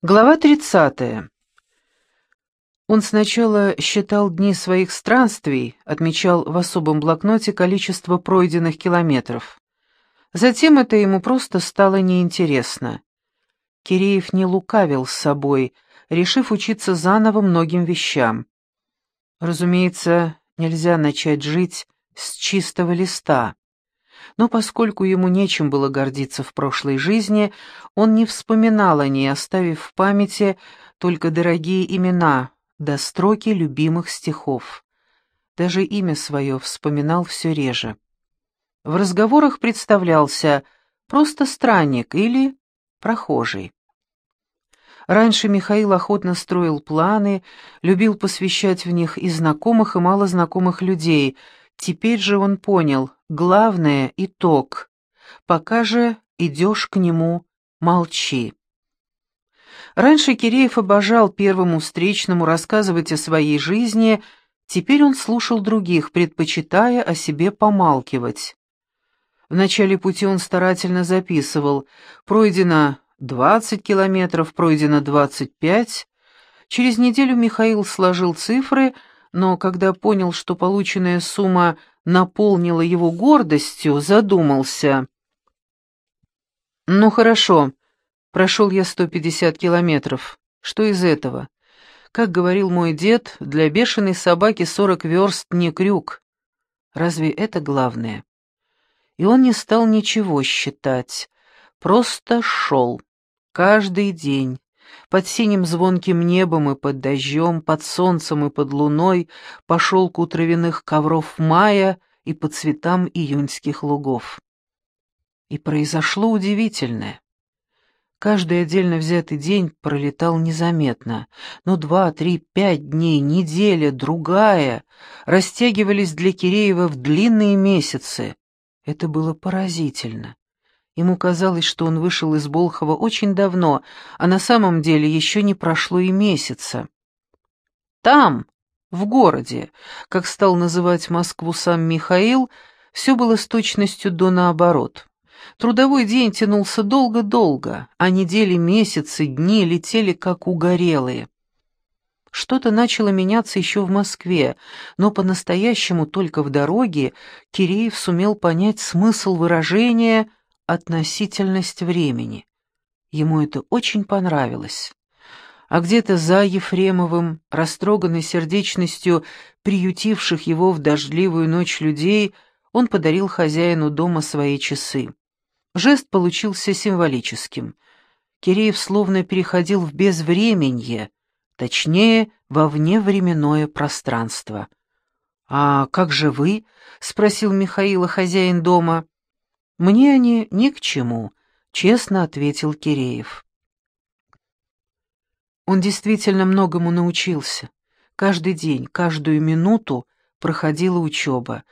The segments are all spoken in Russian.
Глава 30. Он сначала считал дни своих странствий, отмечал в особом блокноте количество пройденных километров. Затем это ему просто стало неинтересно. Киреев не лукавил с собой, решив учиться заново многим вещам. Разумеется, нельзя начать жить с чистого листа. Но поскольку ему нечем было гордиться в прошлой жизни, он не вспоминал о ней, оставив в памяти только дорогие имена, до строки любимых стихов. Даже имя свое вспоминал все реже. В разговорах представлялся просто странник или прохожий. Раньше Михаил охотно строил планы, любил посвящать в них и знакомых, и малознакомых людей. Теперь же он понял, Главное — итог. Пока же идешь к нему, молчи. Раньше Киреев обожал первому встречному рассказывать о своей жизни, теперь он слушал других, предпочитая о себе помалкивать. В начале пути он старательно записывал «Пройдено 20 километров, пройдено 25». Через неделю Михаил сложил цифры, но когда понял, что полученная сумма наполнила его гордостью, задумался. «Ну хорошо, прошел я 150 километров. Что из этого? Как говорил мой дед, для бешеной собаки 40 верст не крюк. Разве это главное?» И он не стал ничего считать, просто шел. Каждый день, под синим звонким небом и под дождем, под солнцем и под луной, по шелку травяных ковров мая и по цветам июньских лугов. И произошло удивительное. Каждый отдельно взятый день пролетал незаметно, но два, три, пять дней, неделя, другая растягивались для Киреева в длинные месяцы. Это было поразительно. Ему казалось, что он вышел из Болхова очень давно, а на самом деле еще не прошло и месяца. Там, в городе, как стал называть Москву сам Михаил, все было с точностью до наоборот. Трудовой день тянулся долго-долго, а недели, месяцы, дни летели как угорелые. Что-то начало меняться еще в Москве, но по-настоящему только в дороге Киреев сумел понять смысл выражения относительность времени. Ему это очень понравилось. А где-то за Ефремовым, растроганной сердечностью приютивших его в дождливую ночь людей, он подарил хозяину дома свои часы. Жест получился символическим. Киреев словно переходил в безвременье, точнее, во вневременное пространство. «А как же вы?» — спросил Михаила хозяин дома. «Мне они ни к чему», — честно ответил Киреев. Он действительно многому научился. Каждый день, каждую минуту проходила учеба.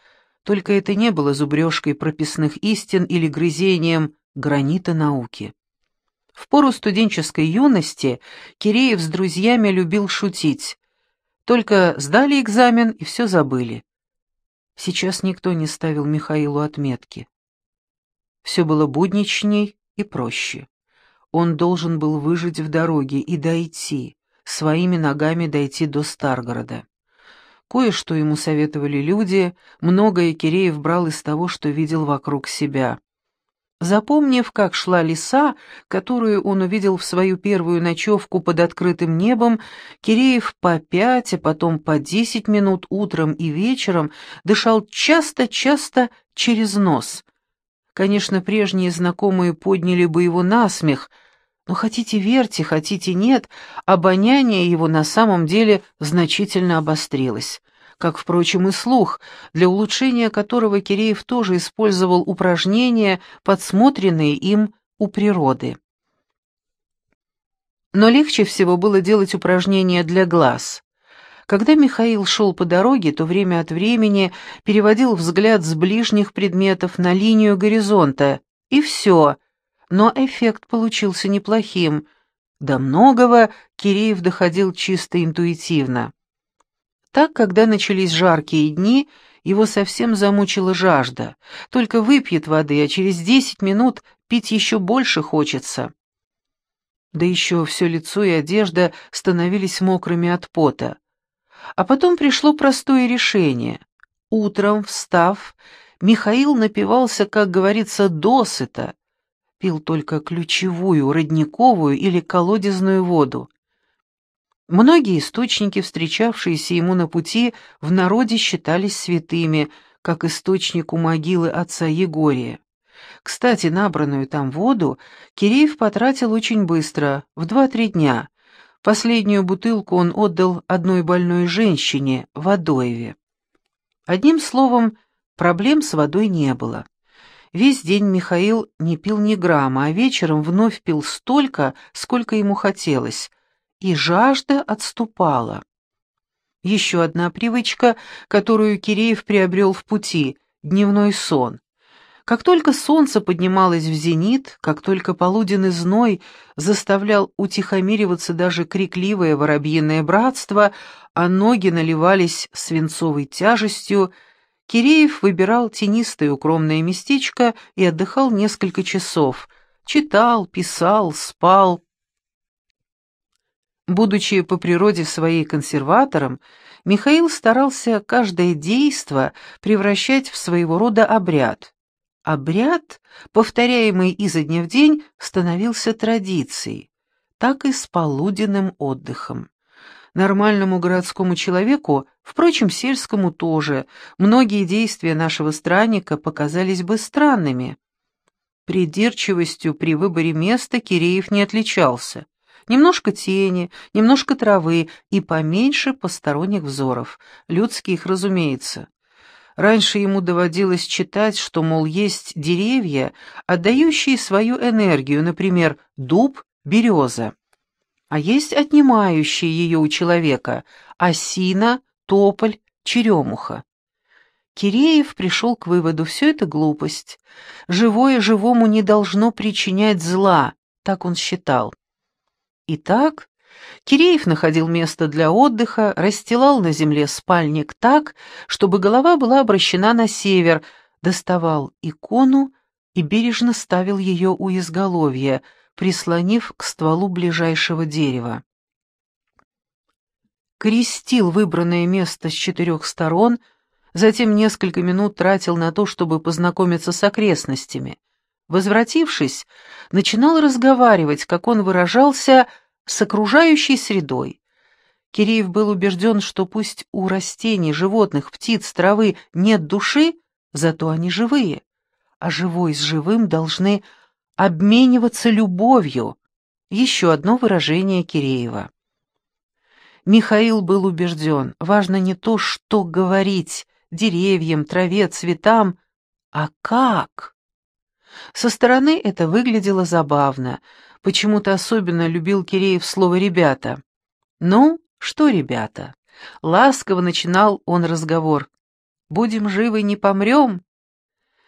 Только это не было зубрежкой прописных истин или грызением гранита науки. В пору студенческой юности Киреев с друзьями любил шутить. Только сдали экзамен и все забыли. Сейчас никто не ставил Михаилу отметки. Все было будничней и проще. Он должен был выжить в дороге и дойти, своими ногами дойти до Старгорода. Кое-что ему советовали люди, многое Киреев брал из того, что видел вокруг себя. Запомнив, как шла лиса, которую он увидел в свою первую ночевку под открытым небом, Киреев по пять, а потом по десять минут утром и вечером дышал часто-часто через нос — Конечно, прежние знакомые подняли бы его на смех, но хотите верьте, хотите нет, обоняние его на самом деле значительно обострилось, как, впрочем, и слух, для улучшения которого Киреев тоже использовал упражнения, подсмотренные им у природы. Но легче всего было делать упражнения для глаз. Когда Михаил шел по дороге, то время от времени переводил взгляд с ближних предметов на линию горизонта, и все. Но эффект получился неплохим. До многого Киреев доходил чисто интуитивно. Так, когда начались жаркие дни, его совсем замучила жажда. Только выпьет воды, а через десять минут пить еще больше хочется. да еще все лицо и одежда становились мокрыми от пота. А потом пришло простое решение. Утром, встав, Михаил напивался, как говорится, досыта, пил только ключевую, родниковую или колодезную воду. Многие источники, встречавшиеся ему на пути, в народе считались святыми, как источник у могилы отца Егория. Кстати, набранную там воду Киреев потратил очень быстро, в два-три дня. Последнюю бутылку он отдал одной больной женщине в Адоеве. Одним словом, проблем с водой не было. Весь день Михаил не пил ни грамма, а вечером вновь пил столько, сколько ему хотелось, и жажда отступала. Еще одна привычка, которую Киреев приобрел в пути — дневной сон. Как только солнце поднималось в зенит, как только полуденный зной заставлял утихомириваться даже крикливое воробьиное братство, а ноги наливались свинцовой тяжестью, Киреев выбирал тенистое укромное местечко и отдыхал несколько часов. Читал, писал, спал. Будучи по природе своей консерватором, Михаил старался каждое действо превращать в своего рода обряд. Обряд, повторяемый изо дня в день, становился традицией, так и с полуденным отдыхом. Нормальному городскому человеку, впрочем, сельскому тоже, многие действия нашего странника показались бы странными. Придирчивостью при выборе места Киреев не отличался. Немножко тени, немножко травы и поменьше посторонних взоров, людских, разумеется. Раньше ему доводилось читать, что, мол, есть деревья, отдающие свою энергию, например, дуб, береза. А есть отнимающие ее у человека – осина, тополь, черемуха. Киреев пришел к выводу, все это глупость. Живое живому не должно причинять зла, так он считал. Итак, Киреев находил место для отдыха, расстилал на земле спальник так, чтобы голова была обращена на север, доставал икону и бережно ставил ее у изголовья, прислонив к стволу ближайшего дерева. Крестил выбранное место с четырех сторон, затем несколько минут тратил на то, чтобы познакомиться с окрестностями. Возвратившись, начинал разговаривать, как он выражался, с окружающей средой. Киреев был убежден, что пусть у растений, животных, птиц, травы нет души, зато они живые, а живой с живым должны обмениваться любовью. Еще одно выражение Киреева. Михаил был убежден, важно не то, что говорить деревьям, траве, цветам, а как. Со стороны это выглядело забавно — Почему-то особенно любил Киреев слово «ребята». «Ну, что ребята?» Ласково начинал он разговор. «Будем живы, не помрем?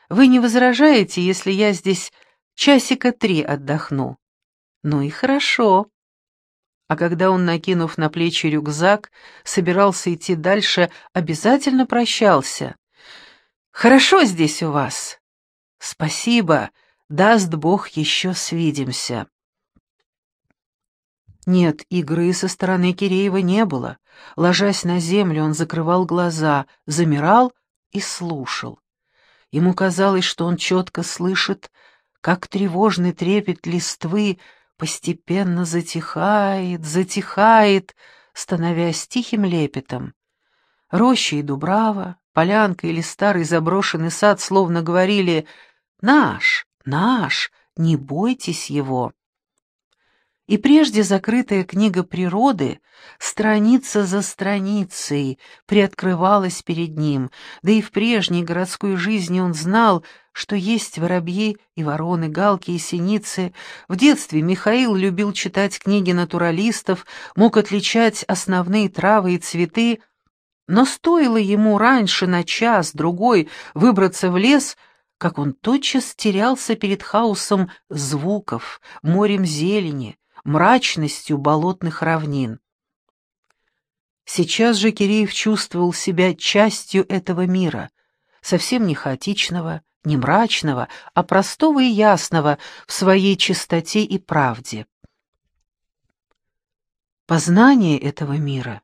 Вы не возражаете, если я здесь часика три отдохну?» «Ну и хорошо». А когда он, накинув на плечи рюкзак, собирался идти дальше, обязательно прощался. «Хорошо здесь у вас?» «Спасибо, даст Бог, еще свидимся». Нет, игры со стороны Киреева не было. Ложась на землю, он закрывал глаза, замирал и слушал. Ему казалось, что он четко слышит, как тревожный трепет листвы постепенно затихает, затихает, становясь тихим лепетом. Роща и дубрава, полянка или старый заброшенный сад словно говорили «Наш, наш, не бойтесь его». И прежде закрытая книга природы, страница за страницей, приоткрывалась перед ним, да и в прежней городской жизни он знал, что есть воробьи и вороны, галки и синицы. В детстве Михаил любил читать книги натуралистов, мог отличать основные травы и цветы, но стоило ему раньше на час-другой выбраться в лес — как он тотчас терялся перед хаосом звуков, морем зелени, мрачностью болотных равнин. Сейчас же Киреев чувствовал себя частью этого мира, совсем не хаотичного, не мрачного, а простого и ясного в своей чистоте и правде. Познание этого мира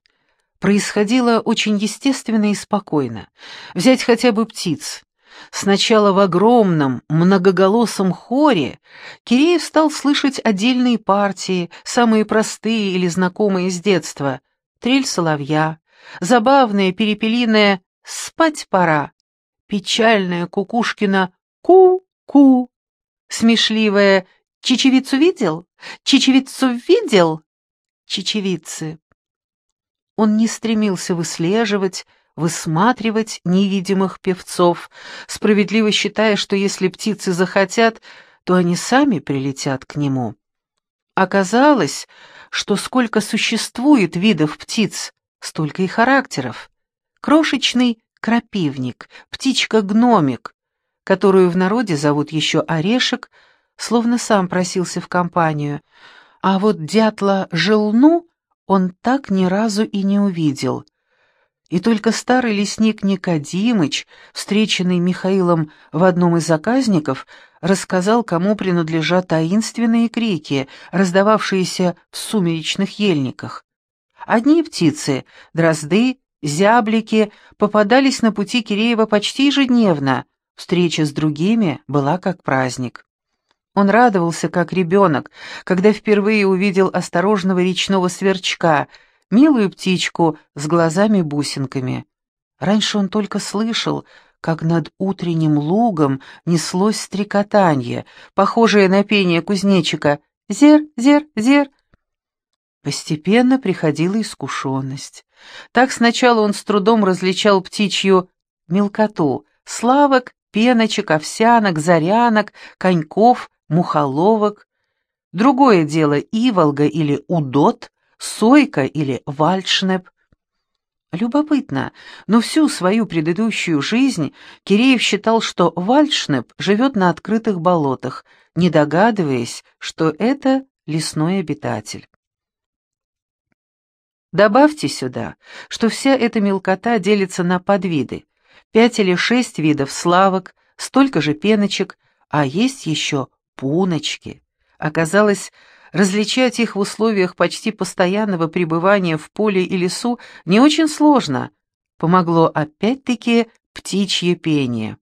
происходило очень естественно и спокойно. Взять хотя бы птиц. Сначала в огромном, многоголосом хоре Киреев стал слышать отдельные партии, самые простые или знакомые с детства. Трель соловья, забавная перепелиная «спать пора», печальная кукушкина «ку-ку», смешливая «чечевицу видел? Чечевицу видел?» Чечевицы. Он не стремился выслеживать, высматривать невидимых певцов, справедливо считая, что если птицы захотят, то они сами прилетят к нему. Оказалось, что сколько существует видов птиц, столько и характеров. Крошечный крапивник, птичка-гномик, которую в народе зовут еще орешек, словно сам просился в компанию, а вот дятла-желну он так ни разу и не увидел. И только старый лесник Никодимыч, встреченный Михаилом в одном из заказников, рассказал, кому принадлежат таинственные крики, раздававшиеся в сумеречных ельниках. Одни птицы, дрозды, зяблики, попадались на пути Киреева почти ежедневно, встреча с другими была как праздник. Он радовался, как ребенок, когда впервые увидел осторожного речного сверчка, милую птичку с глазами-бусинками. Раньше он только слышал, как над утренним лугом неслось стрекотанье, похожее на пение кузнечика «Зер, зер, зер». Постепенно приходила искушенность. Так сначала он с трудом различал птичью мелкоту, славок, пеночек, овсянок, зарянок, коньков, мухоловок. Другое дело иволга или удот, сойка или вальшнеп. Любопытно, но всю свою предыдущую жизнь Киреев считал, что вальшнеп живет на открытых болотах, не догадываясь, что это лесной обитатель. Добавьте сюда, что вся эта мелкота делится на подвиды. Пять или шесть видов славок, столько же пеночек, а есть еще пуночки. Оказалось, различать их в условиях почти постоянного пребывания в поле и лесу не очень сложно. Помогло опять-таки птичье пение.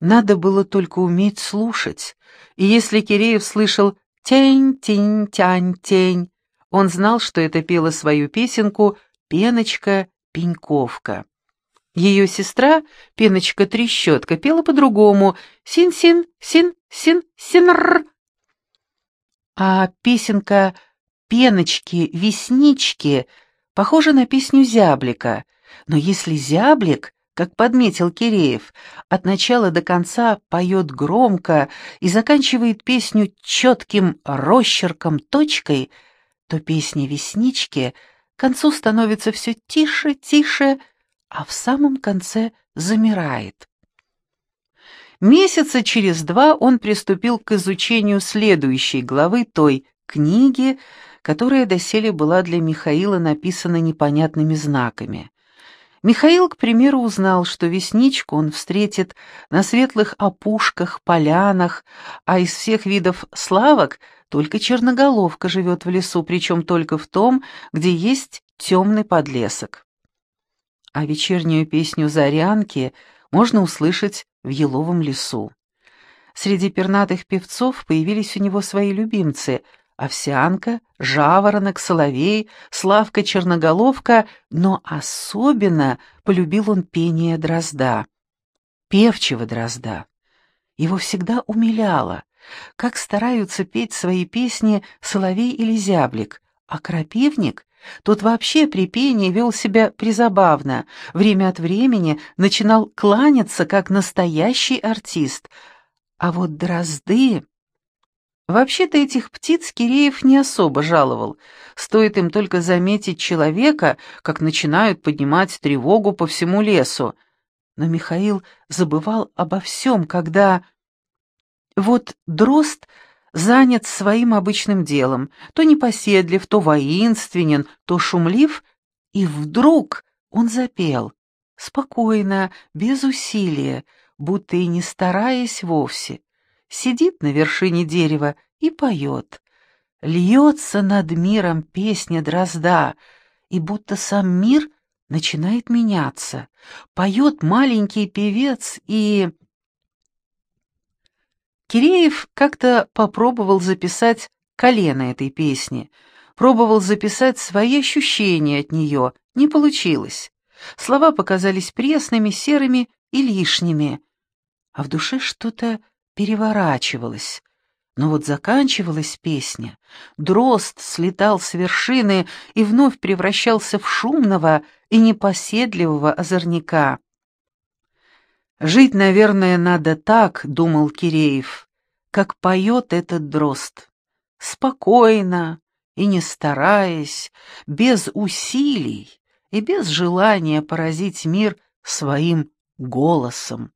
Надо было только уметь слушать, и если Киреев слышал «тень-тень-тянь-тень», он знал, что это пела свою песенку «Пеночка-пеньковка». Ее сестра, Пеночка-трещотка, пела по-другому «Син-син, син-син, синр». А песенка «Пеночки-веснички» похожа на песню Зяблика, но если Зяблик, как подметил Киреев, от начала до конца поет громко и заканчивает песню четким росчерком точкой — то песня «Веснички» к концу становится все тише, тише, а в самом конце замирает. Месяца через два он приступил к изучению следующей главы той книги, которая доселе была для Михаила написана непонятными знаками. Михаил, к примеру, узнал, что весничку он встретит на светлых опушках, полянах, а из всех видов славок только черноголовка живет в лесу, причем только в том, где есть темный подлесок. А вечернюю песню «Зарянки» можно услышать в еловом лесу. Среди пернатых певцов появились у него свои любимцы — овсянка, жаворонок, соловей, славка, черноголовка, но особенно полюбил он пение дрозда, певчего дрозда. Его всегда умиляло, как стараются петь свои песни соловей или зяблик, а крапивник, тот вообще при пении вел себя призабавно, время от времени начинал кланяться, как настоящий артист, а вот дрозды... Вообще-то этих птиц Киреев не особо жаловал. Стоит им только заметить человека, как начинают поднимать тревогу по всему лесу. Но Михаил забывал обо всем, когда... Вот дрозд занят своим обычным делом, то непоседлив, то воинственен, то шумлив, и вдруг он запел, спокойно, без усилия, будто и не стараясь вовсе сидит на вершине дерева и поет. Льется над миром песня дрозда, и будто сам мир начинает меняться. Поет маленький певец и... Киреев как-то попробовал записать колено этой песни, пробовал записать свои ощущения от нее, не получилось. Слова показались пресными, серыми и лишними, а в душе что-то переворачивалось. Но вот заканчивалась песня, дрозд слетал с вершины и вновь превращался в шумного и непоседливого озорника. «Жить, наверное, надо так», — думал Киреев, — «как поет этот дрозд. Спокойно и не стараясь, без усилий и без желания поразить мир своим голосом.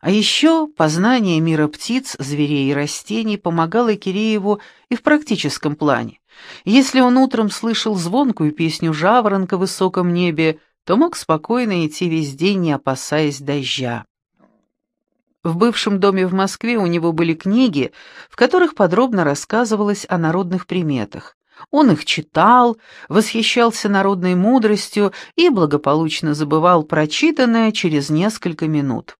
А еще познание мира птиц, зверей и растений помогало Кирееву и в практическом плане. Если он утром слышал звонкую песню жаворонка в высоком небе, то мог спокойно идти весь день, не опасаясь дождя. В бывшем доме в Москве у него были книги, в которых подробно рассказывалось о народных приметах. Он их читал, восхищался народной мудростью и благополучно забывал прочитанное через несколько минут.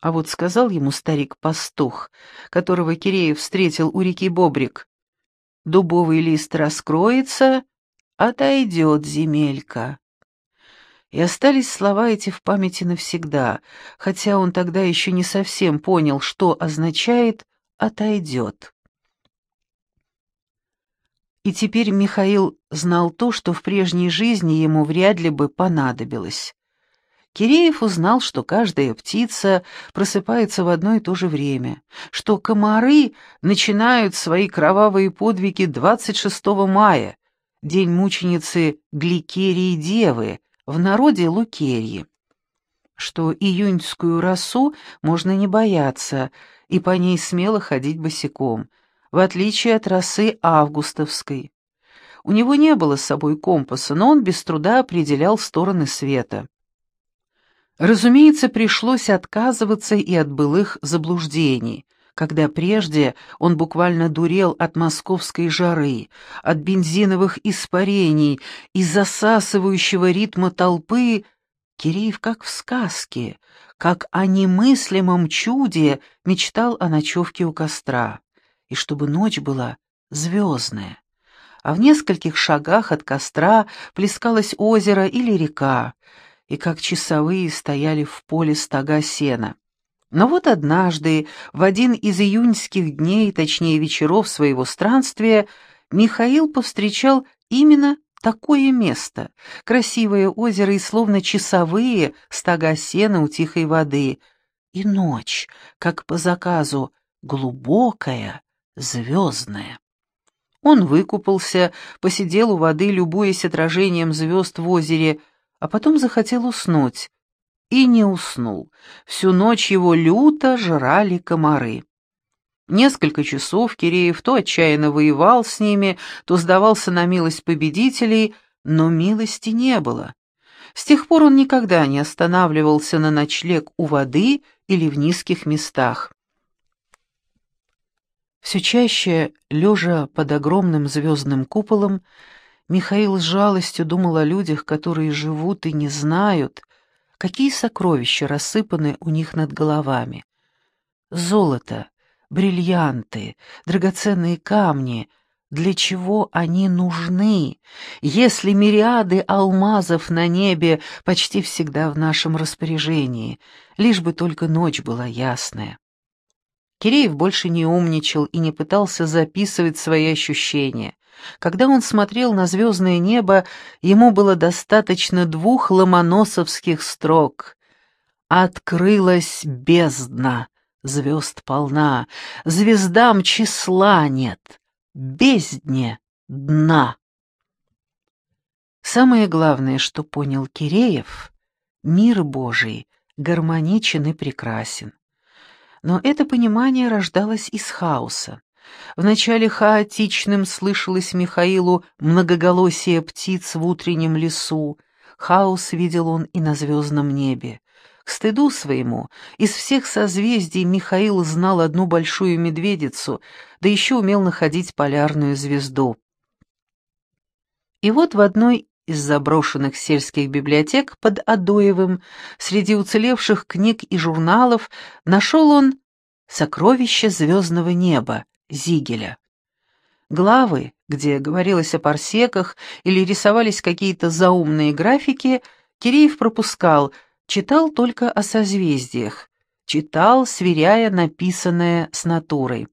А вот сказал ему старик-пастух, которого Киреев встретил у реки Бобрик, «Дубовый лист раскроется, отойдет земелька». И остались слова эти в памяти навсегда, хотя он тогда еще не совсем понял, что означает «отойдет». И теперь Михаил знал то, что в прежней жизни ему вряд ли бы понадобилось. Киреев узнал, что каждая птица просыпается в одно и то же время, что комары начинают свои кровавые подвиги 26 мая, день мученицы Гликерии Девы, в народе Лукерьи, что июньскую росу можно не бояться и по ней смело ходить босиком, в отличие от росы августовской. У него не было с собой компаса, но он без труда определял стороны света. Разумеется, пришлось отказываться и от былых заблуждений, когда прежде он буквально дурел от московской жары, от бензиновых испарений и засасывающего ритма толпы, Киреев как в сказке, как о немыслимом чуде мечтал о ночевке у костра, и чтобы ночь была звездная. А в нескольких шагах от костра плескалось озеро или река, и как часовые стояли в поле стога сена. Но вот однажды, в один из июньских дней, точнее вечеров своего странствия, Михаил повстречал именно такое место, красивое озеро и словно часовые стога сена у тихой воды, и ночь, как по заказу, глубокая, звездная. Он выкупался, посидел у воды, любуясь отражением звезд в озере, а потом захотел уснуть. И не уснул. Всю ночь его люто жрали комары. Несколько часов Киреев то отчаянно воевал с ними, то сдавался на милость победителей, но милости не было. С тех пор он никогда не останавливался на ночлег у воды или в низких местах. Все чаще, лежа под огромным звездным куполом, Михаил с жалостью думал о людях, которые живут и не знают, какие сокровища рассыпаны у них над головами. Золото, бриллианты, драгоценные камни — для чего они нужны, если мириады алмазов на небе почти всегда в нашем распоряжении, лишь бы только ночь была ясная. Киреев больше не умничал и не пытался записывать свои ощущения. Когда он смотрел на звездное небо, ему было достаточно двух ломоносовских строк. «Открылась бездна, звезд полна, звездам числа нет, бездне дна». Самое главное, что понял Киреев, мир Божий гармоничен и прекрасен. Но это понимание рождалось из хаоса. Вначале хаотичным слышалось Михаилу многоголосие птиц в утреннем лесу, хаос видел он и на звездном небе. К стыду своему, из всех созвездий Михаил знал одну большую медведицу, да еще умел находить полярную звезду. И вот в одной из заброшенных сельских библиотек под Адоевым, среди уцелевших книг и журналов, нашел он «Сокровище звездного неба» Зигеля. Главы, где говорилось о парсеках или рисовались какие-то заумные графики, Киреев пропускал, читал только о созвездиях, читал, сверяя написанное с натурой.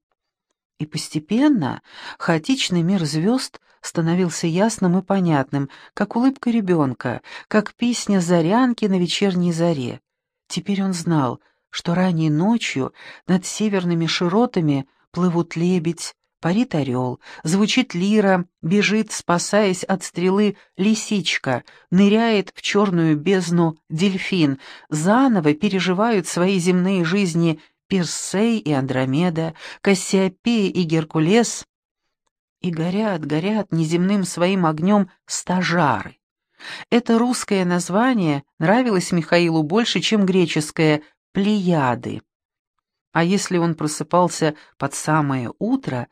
И постепенно хаотичный мир звезд становился ясным и понятным, как улыбка ребенка, как песня зарянки на вечерней заре. Теперь он знал, что ранней ночью над северными широтами плывут лебедь, парит орел, звучит лира, бежит, спасаясь от стрелы, лисичка, ныряет в черную бездну дельфин, заново переживают свои земные жизни Персей и Андромеда, Кассиопея и Геркулес, и горят, горят неземным своим огнем стажары. Это русское название нравилось Михаилу больше, чем греческое «плеяды». А если он просыпался под самое утро,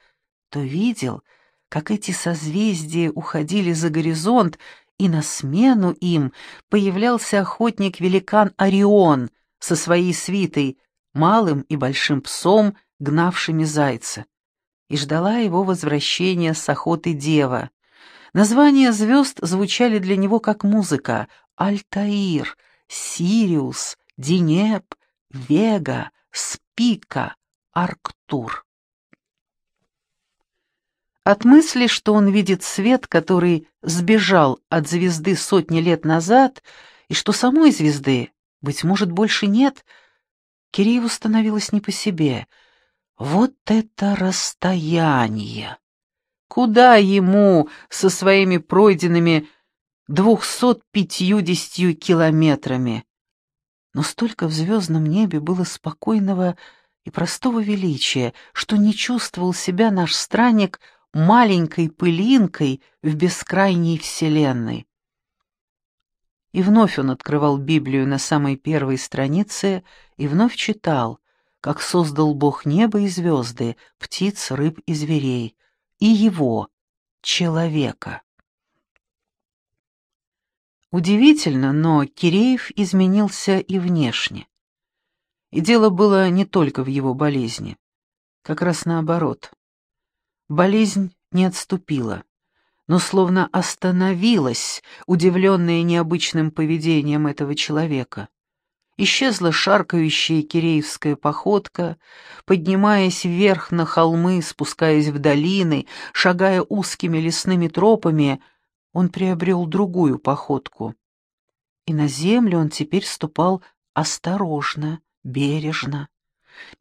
то видел, как эти созвездия уходили за горизонт, и на смену им появлялся охотник-великан Орион со своей свитой, малым и большим псом, гнавшими зайца и ждала его возвращения с охоты дева. Названия звезд звучали для него как музыка — Альтаир, Сириус, Динеп, Вега, Спика, Арктур. От мысли, что он видит свет, который сбежал от звезды сотни лет назад, и что самой звезды, быть может, больше нет, Кирееву становилось не по себе — вот это расстояние! Куда ему со своими пройденными двухсот пятьюдесятью километрами? Но столько в звездном небе было спокойного и простого величия, что не чувствовал себя наш странник маленькой пылинкой в бескрайней вселенной. И вновь он открывал Библию на самой первой странице и вновь читал, как создал Бог небо и звезды, птиц, рыб и зверей, и его, человека. Удивительно, но Киреев изменился и внешне. И дело было не только в его болезни. Как раз наоборот. Болезнь не отступила, но словно остановилась, удивленная необычным поведением этого человека. Исчезла шаркающая киреевская походка, поднимаясь вверх на холмы, спускаясь в долины, шагая узкими лесными тропами, он приобрел другую походку. И на землю он теперь ступал осторожно, бережно.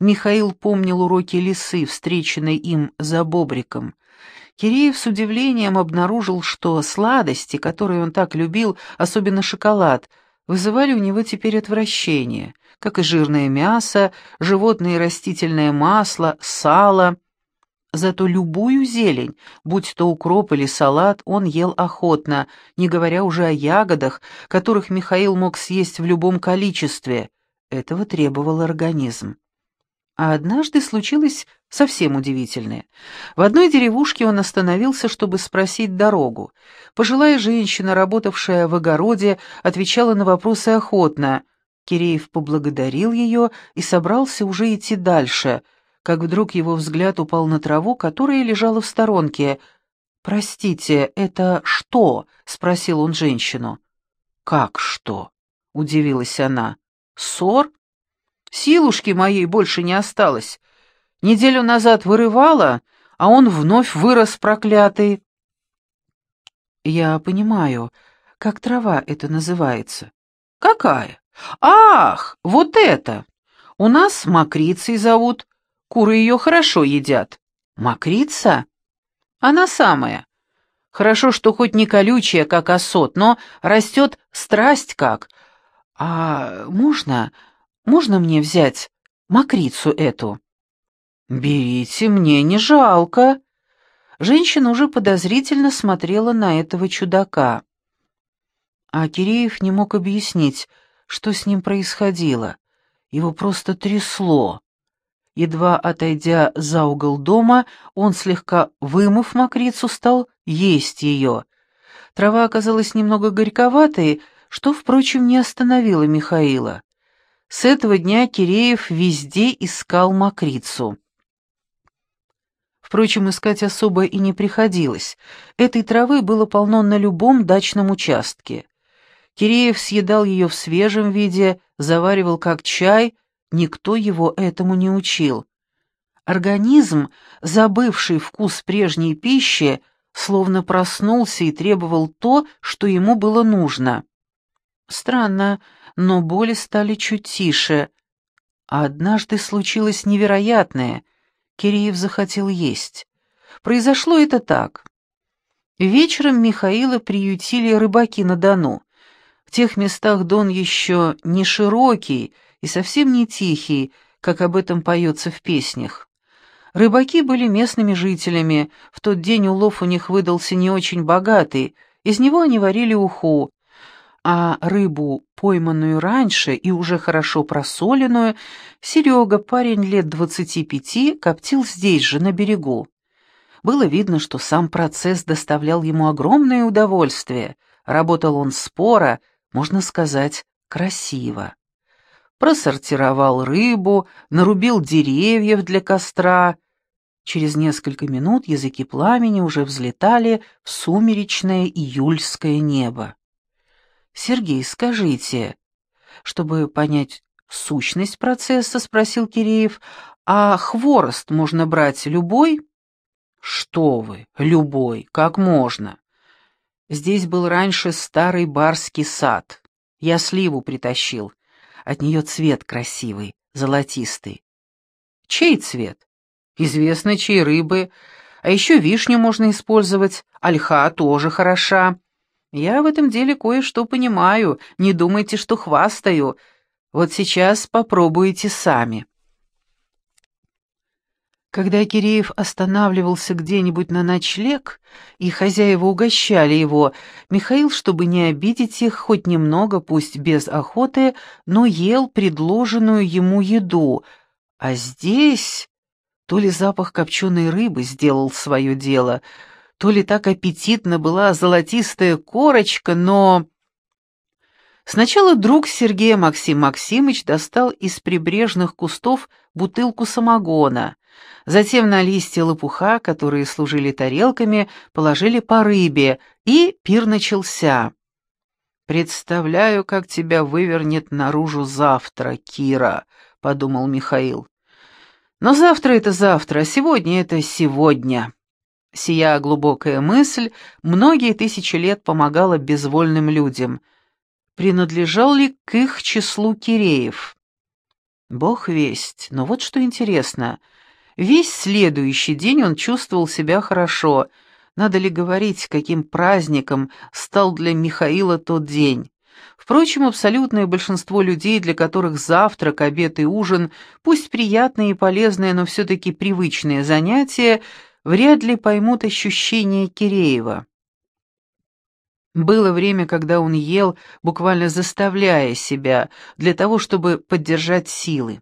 Михаил помнил уроки лисы, встреченной им за бобриком. Киреев с удивлением обнаружил, что сладости, которые он так любил, особенно шоколад — вызывали у него теперь отвращение, как и жирное мясо, животное и растительное масло, сало. Зато любую зелень, будь то укроп или салат, он ел охотно, не говоря уже о ягодах, которых Михаил мог съесть в любом количестве. Этого требовал организм. А однажды случилось совсем удивительное. В одной деревушке он остановился, чтобы спросить дорогу. Пожилая женщина, работавшая в огороде, отвечала на вопросы охотно. Киреев поблагодарил ее и собрался уже идти дальше, как вдруг его взгляд упал на траву, которая лежала в сторонке. «Простите, это что?» — спросил он женщину. «Как что?» — удивилась она. «Ссор?» Силушки моей больше не осталось. Неделю назад вырывала, а он вновь вырос проклятый. Я понимаю, как трава это называется. Какая? Ах, вот это! У нас мокрицей зовут. Куры ее хорошо едят. Мокрица? Она самая. Хорошо, что хоть не колючая, как осот, но растет страсть как. А можно можно мне взять мокрицу эту?» «Берите, мне не жалко». Женщина уже подозрительно смотрела на этого чудака. А Киреев не мог объяснить, что с ним происходило. Его просто трясло. Едва отойдя за угол дома, он, слегка вымыв мокрицу, стал есть ее. Трава оказалась немного горьковатой, что, впрочем, не остановило Михаила. С этого дня Киреев везде искал мокрицу. Впрочем, искать особо и не приходилось. Этой травы было полно на любом дачном участке. Киреев съедал ее в свежем виде, заваривал как чай — Никто его этому не учил. Организм, забывший вкус прежней пищи, словно проснулся и требовал то, что ему было нужно. Странно, но боли стали чуть тише. А однажды случилось невероятное. Киреев захотел есть. Произошло это так. Вечером Михаила приютили рыбаки на Дону. В тех местах Дон еще не широкий, и совсем не тихий, как об этом поется в песнях. Рыбаки были местными жителями, в тот день улов у них выдался не очень богатый, из него они варили уху, а рыбу, пойманную раньше и уже хорошо просоленную, Серега, парень лет двадцати пяти, коптил здесь же, на берегу. Было видно, что сам процесс доставлял ему огромное удовольствие. Работал он споро, можно сказать, красиво просортировал рыбу, нарубил деревьев для костра. Через несколько минут языки пламени уже взлетали в сумеречное июльское небо. «Сергей, скажите...» Чтобы понять сущность процесса, спросил Киреев, «а хворост можно брать любой?» «Что вы, любой, как можно?» Здесь был раньше старый барский сад. Я сливу притащил. От нее цвет красивый, золотистый. Чей цвет? Известно, чьи рыбы. А еще вишню можно использовать, ольха тоже хороша. Я в этом деле кое-что понимаю, не думайте, что хвастаю. Вот сейчас попробуйте сами. Когда Киреев останавливался где-нибудь на ночлег, и хозяева угощали его, Михаил, чтобы не обидеть их, хоть немного, пусть без охоты, но ел предложенную ему еду. А здесь... То ли запах копченой рыбы сделал свое дело, то ли так аппетитно была золотистая корочка, но... Сначала друг Сергея Максим Максимыч достал из прибрежных кустов бутылку самогона — Затем на листья лопуха, которые служили тарелками, положили по рыбе, и пир начался. «Представляю, как тебя вывернет наружу завтра, Кира», — подумал Михаил. «Но завтра — это завтра, а сегодня — это сегодня». Сия глубокая мысль многие тысячи лет помогала безвольным людям. Принадлежал ли к их числу Киреев? Бог весть, но вот что интересно — Весь следующий день он чувствовал себя хорошо. Надо ли говорить, каким праздником стал для Михаила тот день? Впрочем, абсолютное большинство людей, для которых завтрак, обед и ужин, пусть приятные и полезные, но все-таки привычные занятия, вряд ли поймут ощущения Киреева. Было время, когда он ел, буквально заставляя себя, для того, чтобы поддержать силы.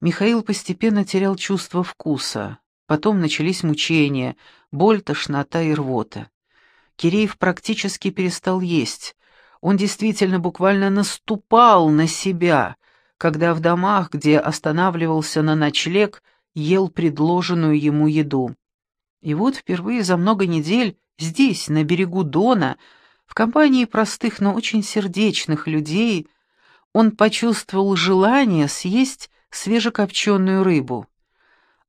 Михаил постепенно терял чувство вкуса. Потом начались мучения, боль, тошнота и рвота. Киреев практически перестал есть. Он действительно буквально наступал на себя, когда в домах, где останавливался на ночлег, ел предложенную ему еду. И вот впервые за много недель здесь, на берегу Дона, в компании простых, но очень сердечных людей, он почувствовал желание съесть свежекопченую рыбу.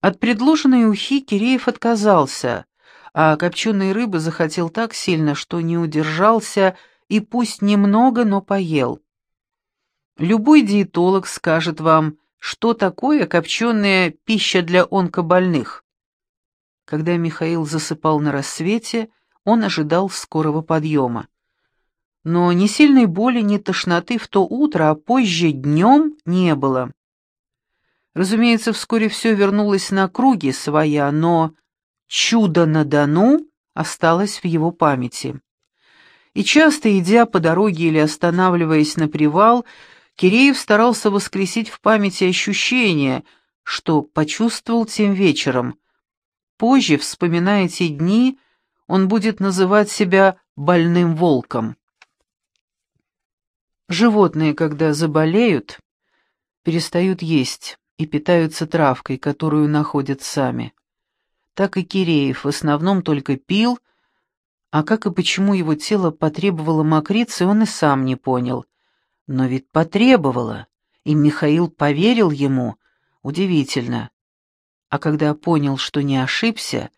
От предложенной ухи Киреев отказался, а копченой рыбы захотел так сильно, что не удержался и пусть немного, но поел. Любой диетолог скажет вам, что такое копченая пища для онкобольных. Когда Михаил засыпал на рассвете, он ожидал скорого подъема. Но ни сильной боли, ни тошноты в то утро, а позже днем не было. Разумеется, вскоре все вернулось на круги своя, но чудо на Дону осталось в его памяти. И часто, идя по дороге или останавливаясь на привал, Киреев старался воскресить в памяти ощущение, что почувствовал тем вечером. Позже, вспоминая те дни, он будет называть себя «больным волком». Животные, когда заболеют, перестают есть и питаются травкой, которую находят сами. Так и Киреев в основном только пил, а как и почему его тело потребовало мокрицы, он и сам не понял. Но ведь потребовало, и Михаил поверил ему. Удивительно. А когда понял, что не ошибся,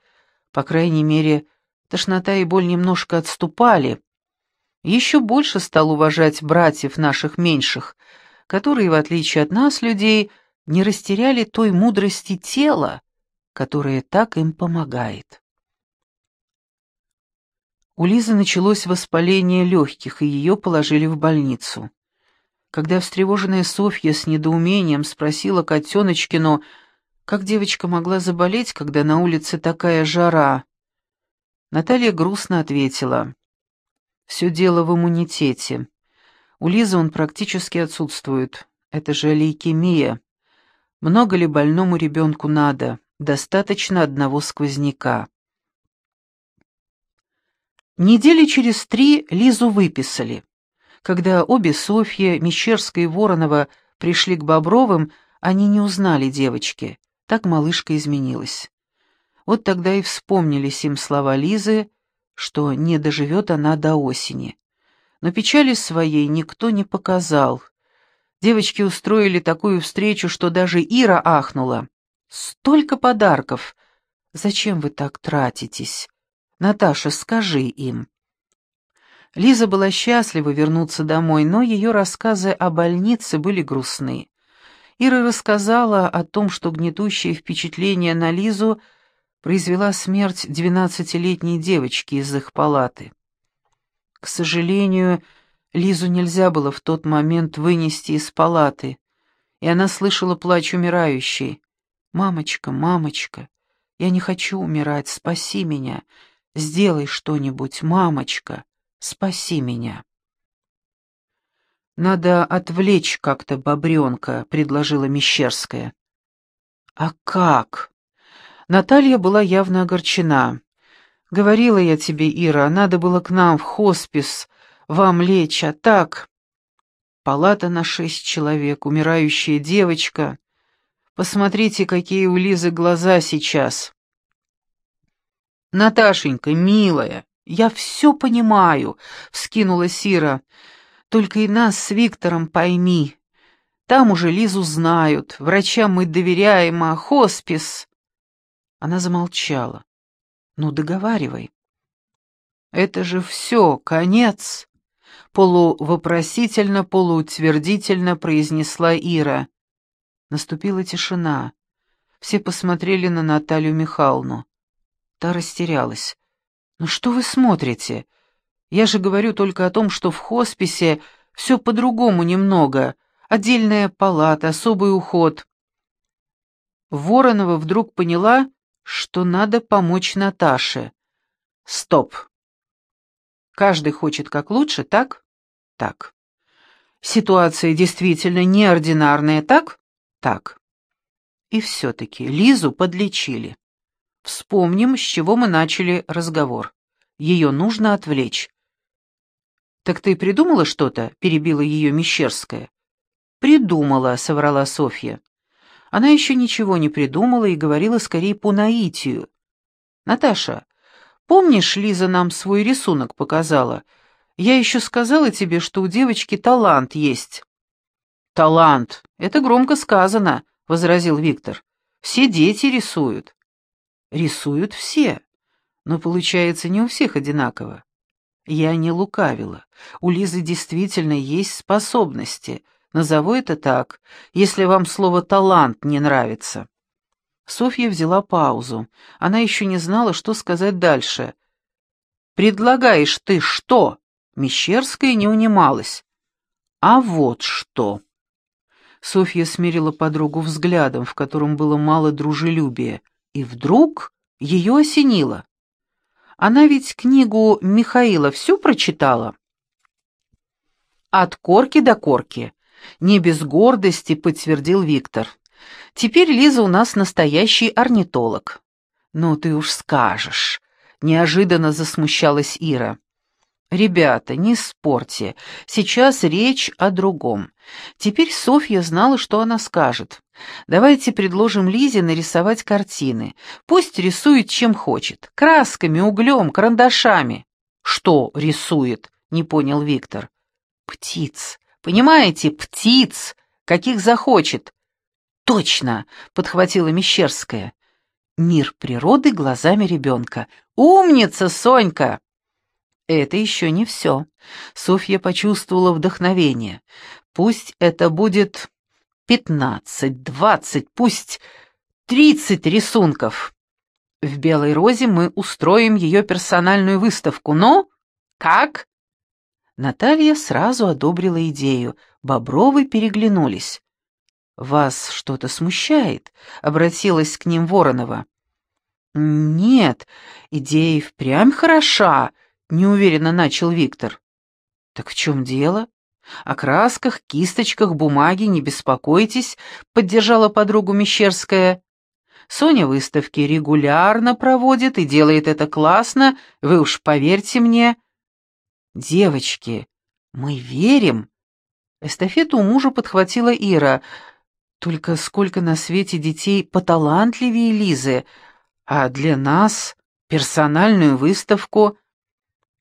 по крайней мере, тошнота и боль немножко отступали, еще больше стал уважать братьев наших меньших, которые, в отличие от нас, людей, не растеряли той мудрости тела, которая так им помогает. У Лизы началось воспаление легких, и ее положили в больницу. Когда встревоженная Софья с недоумением спросила Котеночкину, как девочка могла заболеть, когда на улице такая жара, Наталья грустно ответила, «Все дело в иммунитете. У Лизы он практически отсутствует. Это же лейкемия. Много ли больному ребенку надо? Достаточно одного сквозняка». Недели через три Лизу выписали. Когда обе Софья, Мещерская и Воронова пришли к Бобровым, они не узнали девочки. Так малышка изменилась. Вот тогда и вспомнились им слова Лизы, что не доживет она до осени. Но печали своей никто не показал. Девочки устроили такую встречу, что даже Ира ахнула. «Столько подарков! Зачем вы так тратитесь? Наташа, скажи им». Лиза была счастлива вернуться домой, но ее рассказы о больнице были грустны. Ира рассказала о том, что гнетущее впечатление на Лизу произвела смерть двенадцатилетней девочки из их палаты. К сожалению, Лизу нельзя было в тот момент вынести из палаты, и она слышала плач умирающей. «Мамочка, мамочка, я не хочу умирать, спаси меня, сделай что-нибудь, мамочка». Спаси меня. «Надо отвлечь как-то бобренка», — предложила Мещерская. «А как?» Наталья была явно огорчена. «Говорила я тебе, Ира, надо было к нам в хоспис, вам лечь, а так...» Палата на шесть человек, умирающая девочка. Посмотрите, какие у Лизы глаза сейчас. «Наташенька, милая, «Я все понимаю», — вскинула Сира. «Только и нас с Виктором пойми. Там уже Лизу знают, врачам мы доверяем, а хоспис...» Она замолчала. «Ну, договаривай». «Это же все, конец», — полувопросительно, полуутвердительно произнесла Ира. Наступила тишина. Все посмотрели на Наталью Михайловну. Та растерялась. «Ну что вы смотрите? Я же говорю только о том, что в хосписе все по-другому немного. Отдельная палата, особый уход». Воронова вдруг поняла, что надо помочь Наташе. «Стоп. Каждый хочет как лучше, так? Так. Ситуация действительно неординарная, так? Так. И все-таки Лизу подлечили. Вспомним, с чего мы начали разговор. Ее нужно отвлечь. «Так ты придумала что-то?» — перебила ее Мещерская. «Придумала», — соврала Софья. Она еще ничего не придумала и говорила скорее по наитию. «Наташа, помнишь, Лиза нам свой рисунок показала? Я еще сказала тебе, что у девочки талант есть». «Талант! Это громко сказано», — возразил Виктор. «Все дети рисуют». Рисуют все, но получается не у всех одинаково. Я не лукавила. У Лизы действительно есть способности. Назову это так, если вам слово «талант» не нравится. Софья взяла паузу. Она еще не знала, что сказать дальше. «Предлагаешь ты что?» Мещерская не унималась. «А вот что!» Софья смирила подругу взглядом, в котором было мало дружелюбия. И вдруг ее осенило. Она ведь книгу Михаила всю прочитала. От корки до корки. Не без гордости подтвердил Виктор. Теперь Лиза у нас настоящий орнитолог. Ну ты уж скажешь, неожиданно засмущалась Ира. «Ребята, не спорьте. Сейчас речь о другом. Теперь Софья знала, что она скажет. Давайте предложим Лизе нарисовать картины. Пусть рисует чем хочет. Красками, углем, карандашами». «Что рисует?» — не понял Виктор. «Птиц. Понимаете, птиц. Каких захочет». «Точно!» — подхватила Мещерская. «Мир природы глазами ребенка. Умница, Сонька!» Это еще не все. Софья почувствовала вдохновение. Пусть это будет пятнадцать, двадцать, пусть тридцать рисунков. В «Белой розе» мы устроим ее персональную выставку. Ну, как? Наталья сразу одобрила идею. Бобровы переглянулись. «Вас что-то смущает?» — обратилась к ним Воронова. «Нет, идея впрямь хороша», неуверенно начал Виктор. Так в чем дело? О красках, кисточках, бумаге не беспокойтесь, поддержала подругу Мещерская. Соня выставки регулярно проводит и делает это классно, вы уж поверьте мне. Девочки, мы верим. Эстафету у мужа подхватила Ира. Только сколько на свете детей поталантливее Лизы, а для нас персональную выставку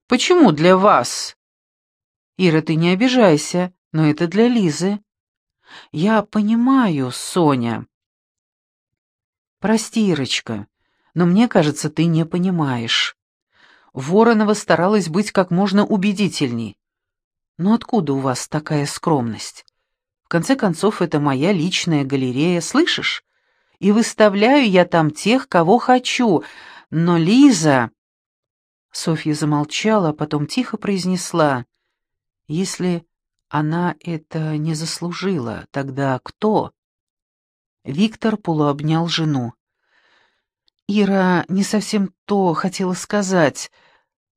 Почему для вас? Ира, ты не обижайся, но это для Лизы. Я понимаю, Соня. Прости, Ирочка, но мне кажется, ты не понимаешь. Воронова старалась быть как можно убедительней. Но откуда у вас такая скромность? Конце концов, это моя личная галерея, слышишь? И выставляю я там тех, кого хочу. Но Лиза... Софья замолчала, а потом тихо произнесла, «Если она это не заслужила, тогда кто?» Виктор полуобнял жену. «Ира не совсем то хотела сказать.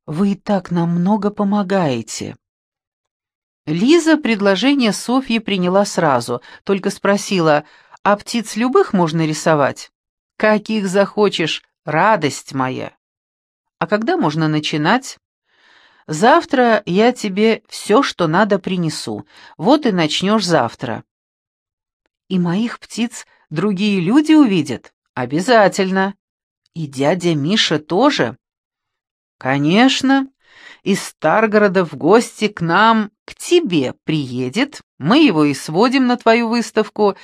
Вы и так нам много помогаете». Лиза предложение Софьи приняла сразу, только спросила, «А птиц любых можно рисовать?» «Каких захочешь, радость моя!» А когда можно начинать? Завтра я тебе все, что надо, принесу. Вот и начнешь завтра. И моих птиц другие люди увидят? Обязательно. И дядя Миша тоже? Конечно. Из Старгорода в гости к нам, к тебе приедет. Мы его и сводим на твою выставку.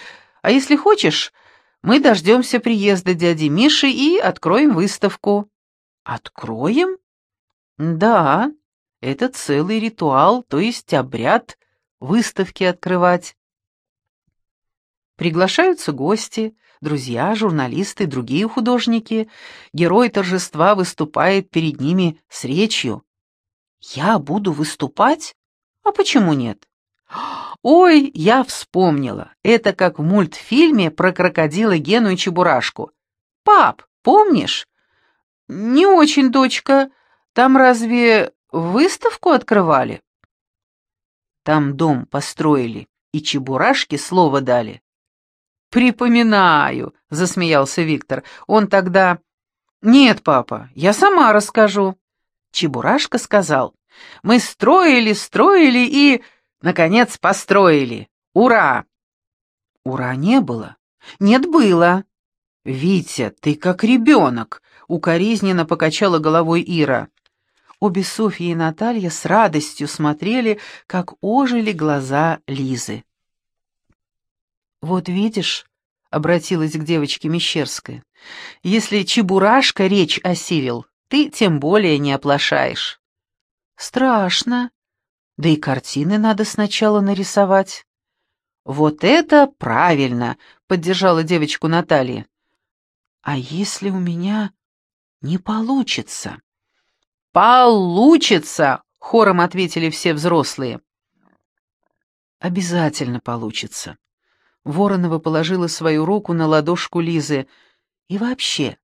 А если хочешь, мы дождемся приезда дяди Миши и откроем выставку. «Откроем?» «Да, это целый ритуал, то есть обряд выставки открывать. Приглашаются гости, друзья, журналисты, другие художники. Герой торжества выступает перед ними с речью. «Я буду выступать? А почему нет?» «Ой, я вспомнила. Это как в мультфильме про крокодила Гену и Чебурашку. Пап, помнишь? «Не очень, дочка. Там разве выставку открывали?» «Там дом построили, и чебурашки слово дали». «Припоминаю», — засмеялся Виктор. «Он тогда...» «Нет, папа, я сама расскажу». Чебурашка сказал. «Мы строили, строили и, наконец, построили. Ура!» «Ура не было?» «Нет, было». «Витя, ты как ребенок», укоризненно покачала головой Ира. Обе Софья и Наталья с радостью смотрели, как ожили глаза Лизы. «Вот видишь», — обратилась к девочке Мещерская, — «если Чебурашка речь осилил, ты тем более не оплошаешь». «Страшно. Да и картины надо сначала нарисовать». «Вот это правильно!» — поддержала девочку Наталья. «А если у меня не получится. Получится, хором ответили все взрослые. Обязательно получится. Воронова положила свою руку на ладошку Лизы. И вообще,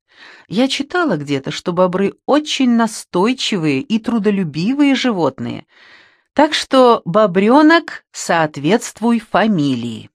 я читала где-то, что бобры очень настойчивые и трудолюбивые животные. Так что, бобренок, соответствуй фамилии.